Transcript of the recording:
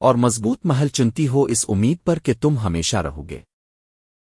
اور مضبوط محل چنتی ہو اس امید پر کہ تم ہمیشہ رہو گے۔